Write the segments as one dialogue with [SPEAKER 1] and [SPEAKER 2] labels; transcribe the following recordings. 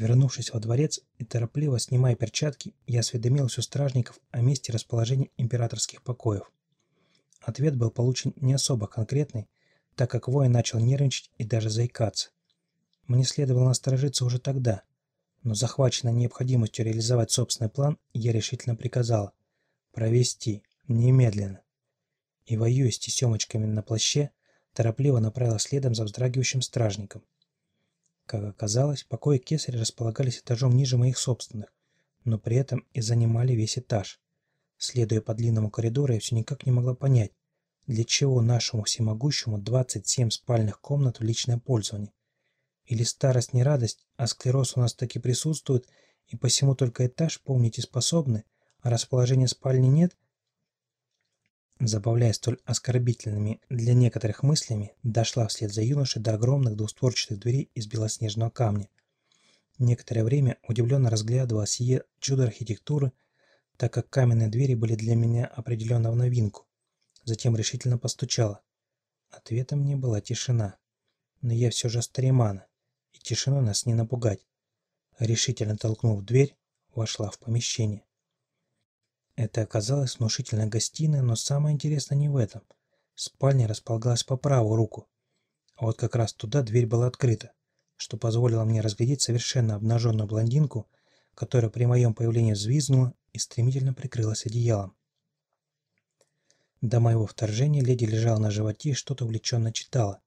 [SPEAKER 1] Вернувшись во дворец и торопливо снимая перчатки, я осведомился у стражников о месте расположения императорских покоев. Ответ был получен не особо конкретный, так как воин начал нервничать и даже заикаться. Мне следовало насторожиться уже тогда, но захваченной необходимостью реализовать собственный план, я решительно приказал провести немедленно. И, воюя с тесемочками на плаще, торопливо направила следом за вздрагивающим стражником. Как оказалось, покои кесаря располагались этажом ниже моих собственных, но при этом и занимали весь этаж. Следуя по длинному коридору, я все никак не могла понять, для чего нашему всемогущему 27 спальных комнат в личное пользование. Или старость не радость, а склероз у нас таки присутствует, и посему только этаж помните способны, а расположения спальни нет – забавляясь столь оскорбительными для некоторых мыслями, дошла вслед за юношей до огромных двустворчатых дверей из белоснежного камня. Некоторое время удивленно разглядывала сие чудо архитектуры, так как каменные двери были для меня определенно в новинку. Затем решительно постучала. Ответом мне была тишина. Но я все же старимана, и тишину нас не напугать. Решительно толкнув дверь, вошла в помещение. Это оказалась внушительная гостиная, но самое интересное не в этом. Спальня располагалась по правую руку, а вот как раз туда дверь была открыта, что позволило мне разглядеть совершенно обнаженную блондинку, которая при моем появлении взвизгнула и стремительно прикрылась одеялом. До моего вторжения леди лежала на животе и что-то увлеченно читала.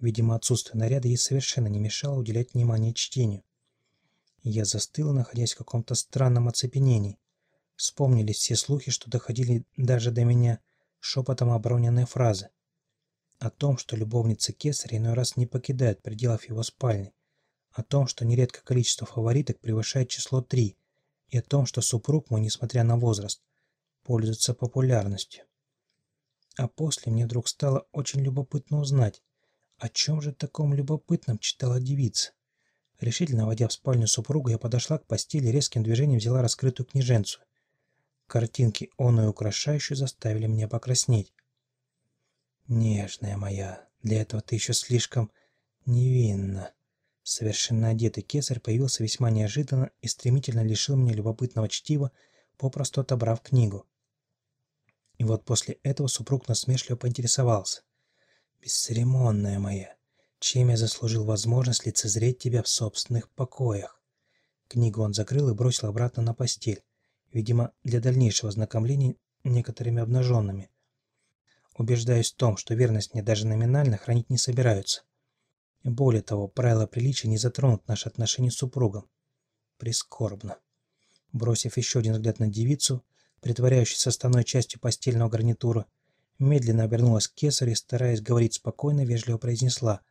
[SPEAKER 1] Видимо, отсутствие наряда ей совершенно не мешало уделять внимание чтению. Я застыла, находясь в каком-то странном оцепенении. Вспомнились все слухи, что доходили даже до меня шепотом обороненные фразы. О том, что любовницы кесаря иной раз не покидают пределов его спальни. О том, что нередко количество фавориток превышает число три. И о том, что супруг мой, несмотря на возраст, пользуется популярностью. А после мне вдруг стало очень любопытно узнать, о чем же таком любопытном читала девица. Решительно войдя в спальню супруга, я подошла к постели резким движением взяла раскрытую книженцу Картинки он и украшающие заставили меня покраснеть. «Нежная моя, для этого ты еще слишком невинна». Совершенно одетый кесарь появился весьма неожиданно и стремительно лишил меня любопытного чтива, попросту отобрав книгу. И вот после этого супруг насмешливо поинтересовался. «Бесцеремонная моя, чем я заслужил возможность лицезреть тебя в собственных покоях?» Книгу он закрыл и бросил обратно на постель видимо, для дальнейшего знакомления некоторыми обнаженными. Убеждаюсь в том, что верность мне даже номинально хранить не собираются. Более того, правила приличия не затронут наши отношения с супругом. Прискорбно. Бросив еще один взгляд на девицу, притворяющуюся составной частью постельного гарнитура, медленно обернулась к кесарю стараясь говорить спокойно, вежливо произнесла.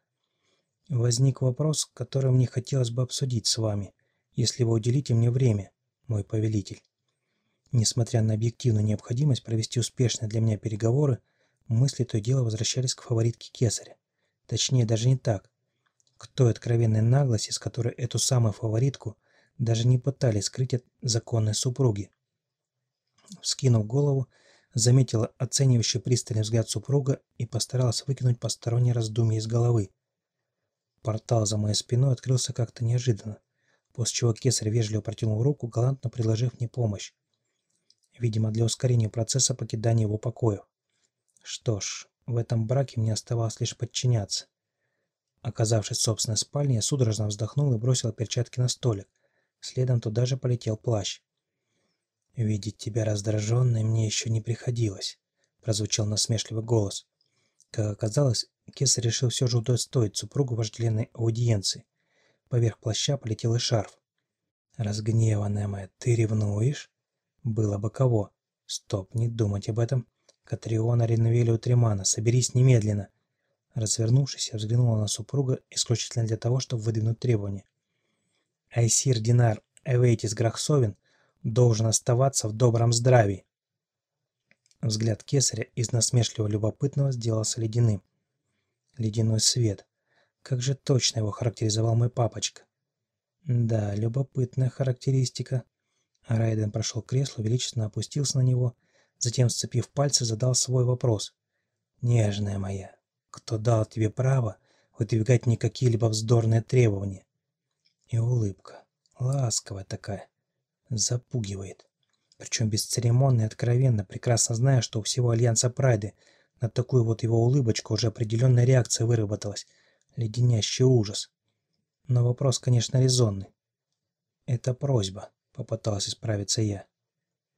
[SPEAKER 1] «Возник вопрос, который мне хотелось бы обсудить с вами, если вы уделите мне время, мой повелитель». Несмотря на объективную необходимость провести успешные для меня переговоры, мысли то и дело возвращались к фаворитке Кесаря. Точнее, даже не так. К той откровенной наглости, с которой эту самую фаворитку даже не пытались скрыть от законной супруги. Вскинув голову, заметила оценивающий пристальный взгляд супруга и постаралась выкинуть посторонние раздумья из головы. Портал за моей спиной открылся как-то неожиданно, после чего кесарь вежливо протянул руку, галантно предложив мне помощь видимо, для ускорения процесса покидания его покоев. Что ж, в этом браке мне оставалось лишь подчиняться. Оказавшись в собственной спальне, я судорожно вздохнул и бросил перчатки на столик. Следом туда же полетел плащ. «Видеть тебя раздраженной мне еще не приходилось», — прозвучал насмешливый голос. Как оказалось, Кесарь решил все же удостоить супругу вожделенной аудиенции. Поверх плаща полетел и шарф. «Разгневанная моя, ты ревнуешь?» Было бы кого. Стоп, не думать об этом. Катриона Ренвелио Тремана, соберись немедленно. Развернувшись, я взглянула на супруга исключительно для того, чтобы выдвинуть требования. Айсир Динар Эвейтис Грахсовин должен оставаться в добром здравии. Взгляд кесаря из насмешливого любопытного сделался ледяным. Ледяной свет. Как же точно его характеризовал мой папочка. Да, любопытная характеристика. Райден прошел к креслу, величественно опустился на него, затем, сцепив пальцы, задал свой вопрос. «Нежная моя, кто дал тебе право выдвигать мне какие-либо вздорные требования?» И улыбка. Ласковая такая. Запугивает. Причем бесцеремонно и откровенно, прекрасно зная, что у всего Альянса Прайды на такую вот его улыбочку уже определенная реакция выработалась. Леденящий ужас. Но вопрос, конечно, резонный. «Это просьба», — попытался исправиться я.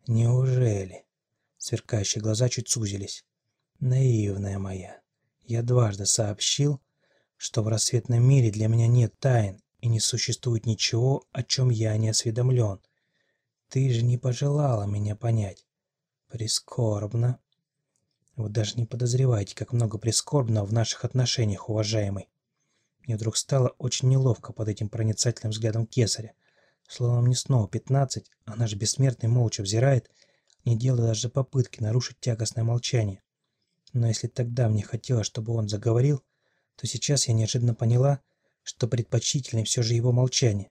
[SPEAKER 1] «Неужели?» Сверкающие глаза чуть сузились. «Наивная моя. Я дважды сообщил, что в рассветном мире для меня нет тайн и не существует ничего, о чем я не осведомлен. Ты же не пожелала меня понять. Прискорбно. Вы даже не подозреваете, как много прискорбного в наших отношениях, уважаемый. Мне вдруг стало очень неловко под этим проницательным взглядом кесаря. Словно мне снова пятнадцать, а наш бессмертный молча взирает, не делая даже попытки нарушить тягостное молчание. Но если тогда мне хотелось, чтобы он заговорил, то сейчас я неожиданно поняла, что предпочтительнее все же его молчание.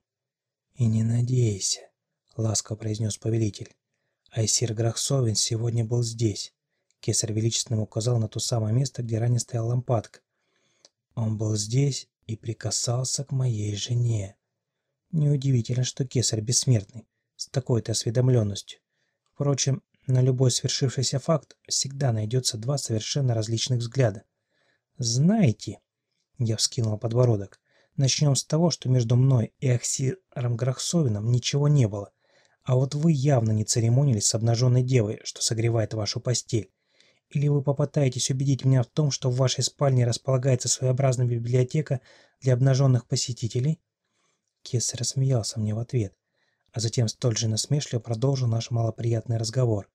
[SPEAKER 1] «И не надейся», — ласково произнес повелитель. «Айсир Грахсовин сегодня был здесь». Кесарь величественно указал на то самое место, где ранее стояла лампадка. «Он был здесь и прикасался к моей жене». Неудивительно, что кесарь бессмертный, с такой-то осведомленностью. Впрочем, на любой свершившийся факт всегда найдется два совершенно различных взгляда. «Знаете...» — я вскинул подбородок. «Начнем с того, что между мной и Ахсиром Грахсовином ничего не было. А вот вы явно не церемонились с обнаженной девой, что согревает вашу постель. Или вы попытаетесь убедить меня в том, что в вашей спальне располагается своеобразная библиотека для обнаженных посетителей?» Кесарь рассмеялся мне в ответ, а затем столь же насмешливо продолжил наш малоприятный разговор.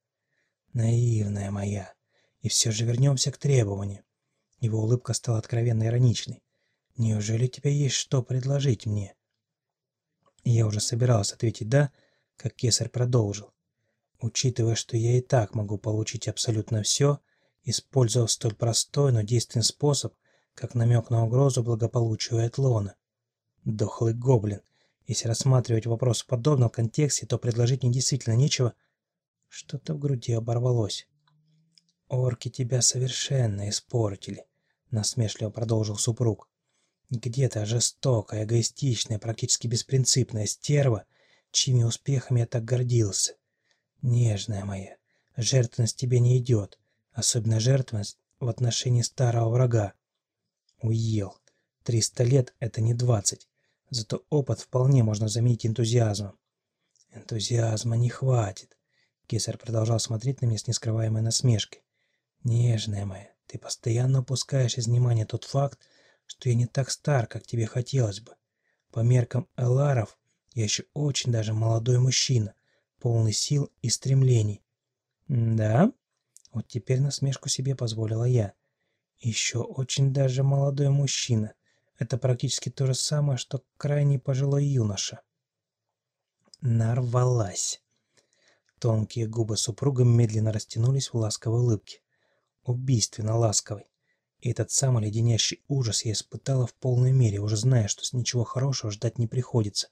[SPEAKER 1] «Наивная моя. И все же вернемся к требованию». Его улыбка стала откровенно ироничной. «Неужели у тебя есть что предложить мне?» Я уже собирался ответить «да», как кесарь продолжил. «Учитывая, что я и так могу получить абсолютно все, использовав столь простой, но действенный способ, как намек на угрозу благополучию Этлона. Дохлый гоблин. Если рассматривать вопрос в подобном контексте, то предложить мне действительно нечего. Что-то в груди оборвалось. «Орки тебя совершенно испортили», — насмешливо продолжил супруг. «Где-то жестокая, эгоистичная, практически беспринципная стерва, чьими успехами я так гордился. Нежная моя, жертвенность тебе не идет, особенно жертвенность в отношении старого врага. Уел. Триста лет — это не двадцать. Зато опыт вполне можно заменить энтузиазмом. Энтузиазма не хватит. Кесарь продолжал смотреть на меня с нескрываемой насмешкой. Нежная моя, ты постоянно упускаешь из внимания тот факт, что я не так стар, как тебе хотелось бы. По меркам Эларов я еще очень даже молодой мужчина, полный сил и стремлений. да? Вот теперь насмешку себе позволила я. Еще очень даже молодой мужчина. Это практически то же самое, что крайне пожилой юноша. Нарвалась. Тонкие губы супруга медленно растянулись в ласковой улыбке. Убийственно ласковой. И этот самый леденящий ужас я испытала в полной мере, уже зная, что с ничего хорошего ждать не приходится.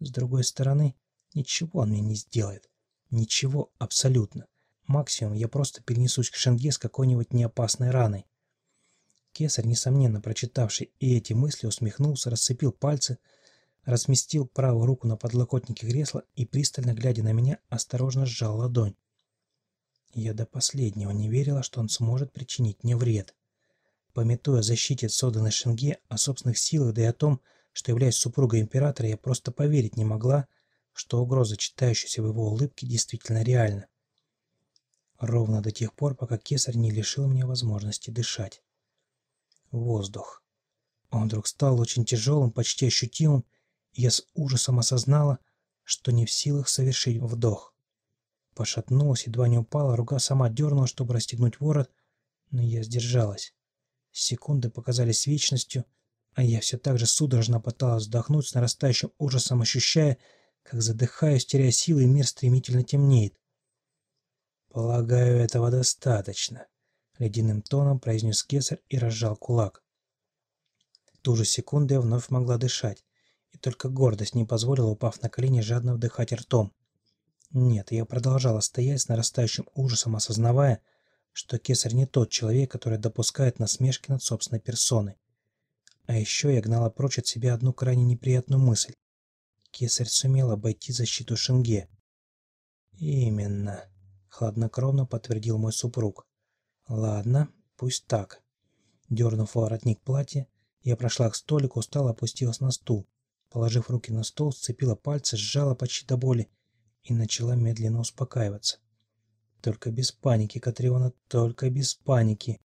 [SPEAKER 1] С другой стороны, ничего он мне не сделает. Ничего абсолютно. Максимум я просто перенесусь к Шенге с какой-нибудь неопасной раной. Кесарь, несомненно прочитавший и эти мысли, усмехнулся, расцепил пальцы, разместил правую руку на подлокотнике кресла и, пристально глядя на меня, осторожно сжал ладонь. Я до последнего не верила, что он сможет причинить мне вред. Пометуя о защите Содана Шенге, о собственных силах, да и о том, что являюсь супругой императора, я просто поверить не могла, что угроза, читающаяся в его улыбке, действительно реальна. Ровно до тех пор, пока кесарь не лишил меня возможности дышать воздух. Он вдруг стал очень тяжелым, почти ощутимым, и я с ужасом осознала, что не в силах совершить вдох. Пошатнулась, едва не упала, рука сама дернула, чтобы расстегнуть ворот, но я сдержалась. Секунды показались вечностью, а я все так же судорожно пыталась вдохнуть с нарастающим ужасом, ощущая, как задыхаюсь, теряя силы, и мир стремительно темнеет. «Полагаю, этого достаточно», ледяным тоном произнес кесарь и разжал кулак. В ту же секунду я вновь могла дышать, и только гордость не позволила, упав на колени, жадно вдыхать ртом. Нет, я продолжала стоять с нарастающим ужасом, осознавая, что кесарь не тот человек, который допускает насмешки над собственной персоной. А еще я гнала прочь от себя одну крайне неприятную мысль. кесарь сумел обойти защиту Шенге. Именно, хладнокровно подтвердил мой супруг. Ладно, пусть так. Дернув воротник платья, я прошла к столику, устало опустилась на стул. Положив руки на стол, сцепила пальцы, сжала почти до боли и начала медленно успокаиваться. Только без паники, Катриона, только без паники.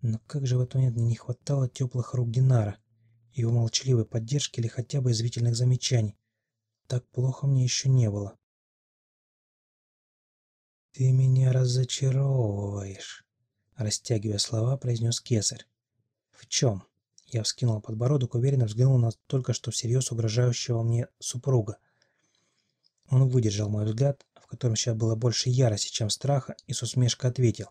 [SPEAKER 1] Но как же в этот момент не хватало теплых рук Динара, его молчаливой поддержки или хотя бы извительных замечаний. Так плохо мне еще не было. «Ты меня разочаровываешь», — растягивая слова, произнес кесарь. «В чем?» Я вскинул подбородок, уверенно взглянул на только что всерьез угрожающего мне супруга. Он выдержал мой взгляд, в котором сейчас было больше ярости, чем страха, и с усмешкой ответил.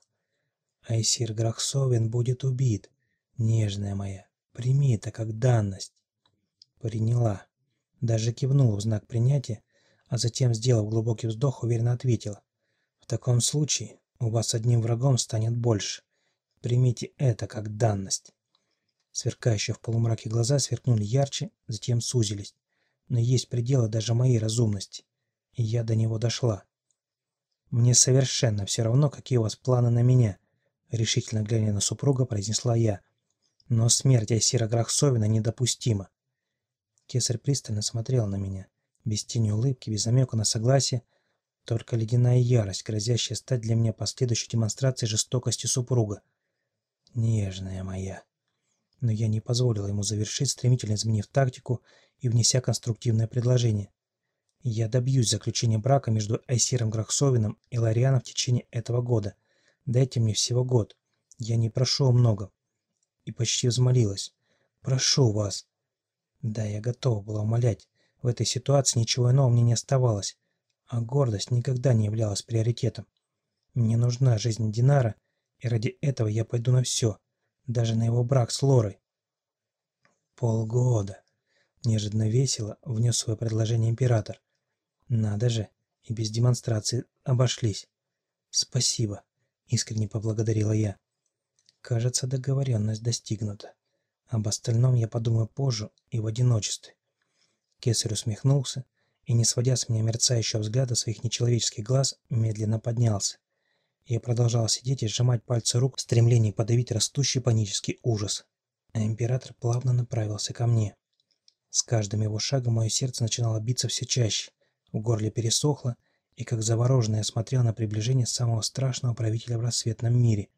[SPEAKER 1] «Айсир Грахсовин будет убит, нежная моя. Прими это как данность». Приняла. Даже кивнула в знак принятия, а затем, сделав глубокий вздох, уверенно ответила. «В таком случае у вас одним врагом станет больше. Примите это как данность». Сверкающие в полумраке глаза сверкнули ярче, затем сузились. Но есть пределы даже моей разумности и я до него дошла. «Мне совершенно все равно, какие у вас планы на меня», — решительно глядя на супруга, произнесла я. «Но смерть Айсира Грахсовина недопустима». Кесарь пристально смотрел на меня, без тени улыбки, без намека на согласие, только ледяная ярость, грозящая стать для меня последующей демонстрацией жестокости супруга. Нежная моя. Но я не позволила ему завершить, стремительно изменив тактику и внеся конструктивное предложение. Я добьюсь заключения брака между Айсиром Грахсовиным и Ларианом в течение этого года. Дайте мне всего год. Я не прошу много. И почти взмолилась. Прошу вас. Да, я готова была умолять. В этой ситуации ничего иного мне не оставалось. А гордость никогда не являлась приоритетом. Мне нужна жизнь Динара, и ради этого я пойду на все, даже на его брак с Лорой. Полгода. Неожиданно весело внес свое предложение император. Надо же, и без демонстрации обошлись. Спасибо, искренне поблагодарила я. Кажется, договоренность достигнута. Об остальном я подумаю позже и в одиночестве. Кесарь усмехнулся и, не сводя с меня мерцающего взгляда своих нечеловеческих глаз, медленно поднялся. Я продолжал сидеть и сжимать пальцы рук в стремлении подавить растущий панический ужас. А император плавно направился ко мне. С каждым его шагом мое сердце начинало биться все чаще. В горле пересохло, и как завороженный я смотрел на приближение самого страшного правителя в рассветном мире.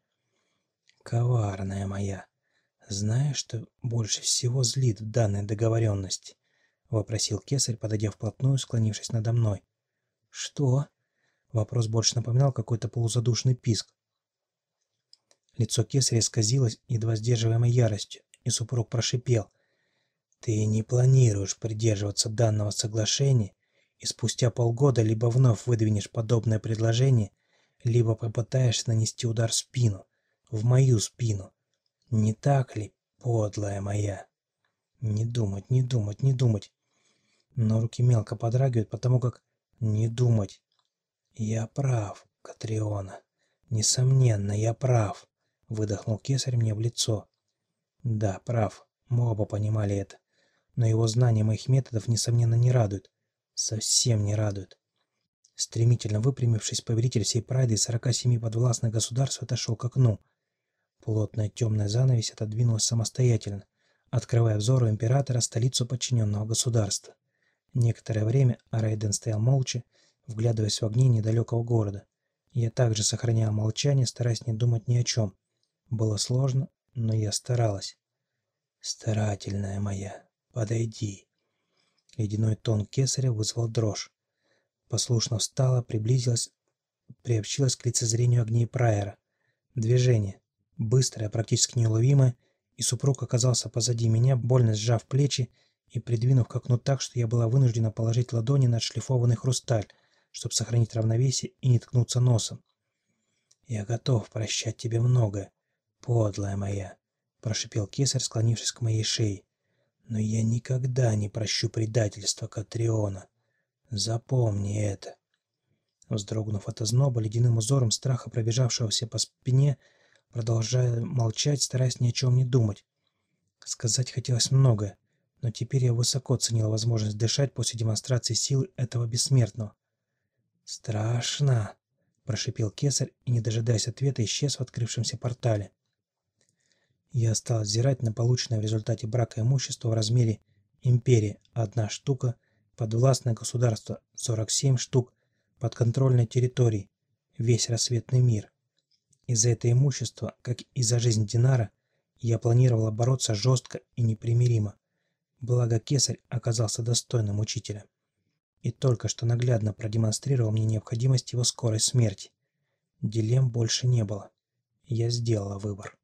[SPEAKER 1] «Коварная моя! Знаешь, что больше всего злит в данной договоренности?» — вопросил кесарь, подойдя вплотную, склонившись надо мной. «Что?» — вопрос больше напоминал какой-то полузадушный писк. Лицо кесаря исказилось, едва сдерживаемой яростью, и супруг прошипел. «Ты не планируешь придерживаться данного соглашения и спустя полгода либо вновь выдвинешь подобное предложение, либо попытаешься нанести удар в спину, в мою спину. Не так ли, подлая моя? Не думать, не думать, не думать. Но руки мелко подрагивают, потому как не думать. Я прав, Катриона. Несомненно, я прав, выдохнул кесарь мне в лицо. Да, прав. Мы оба понимали это. Но его знание моих методов, несомненно, не радует совсем не радует. Стремительно выпрямившись, повелитель всей прайды и 47 подвластных государств отошел к окну. Плотная темная занавесь отодвинулась самостоятельно, открывая взору императора столицу подчиненного государства. Некоторое время Арайден стоял молча, вглядываясь в огни недалекого города. Я также сохранял молчание, стараясь не думать ни о чем. Было сложно, но я старалась. «Старательная моя, подойди», Ледяной тон кесаря вызвал дрожь. Послушно встала, приблизилась, приобщилась к лицезрению огней Прайера. Движение. Быстрое, практически неуловимое, и супруг оказался позади меня, больно сжав плечи и придвинув к окну так, что я была вынуждена положить ладони на отшлифованный хрусталь, чтобы сохранить равновесие и не ткнуться носом. «Я готов прощать тебе многое, подлая моя», — прошипел кесарь, склонившись к моей шее. Но я никогда не прощу предательства Катриона. Запомни это. Вздрогнув от озноба, ледяным узором страха, пробежавшегося по спине, продолжая молчать, стараясь ни о чем не думать. Сказать хотелось многое, но теперь я высоко ценил возможность дышать после демонстрации силы этого бессмертного. «Страшно!» – прошипел кесарь и, не дожидаясь ответа, исчез в открывшемся портале. Я стал взирать на полученное в результате брака имущество в размере империи – одна штука, подвластное государство – 47 штук, подконтрольной территории – весь рассветный мир. Из-за этого имущества, как и за жизнь Динара, я планировал бороться жестко и непримиримо. Благо кесарь оказался достойным учителя. И только что наглядно продемонстрировал мне необходимость его скорой смерти. Дилемм больше не было. Я сделала выбор.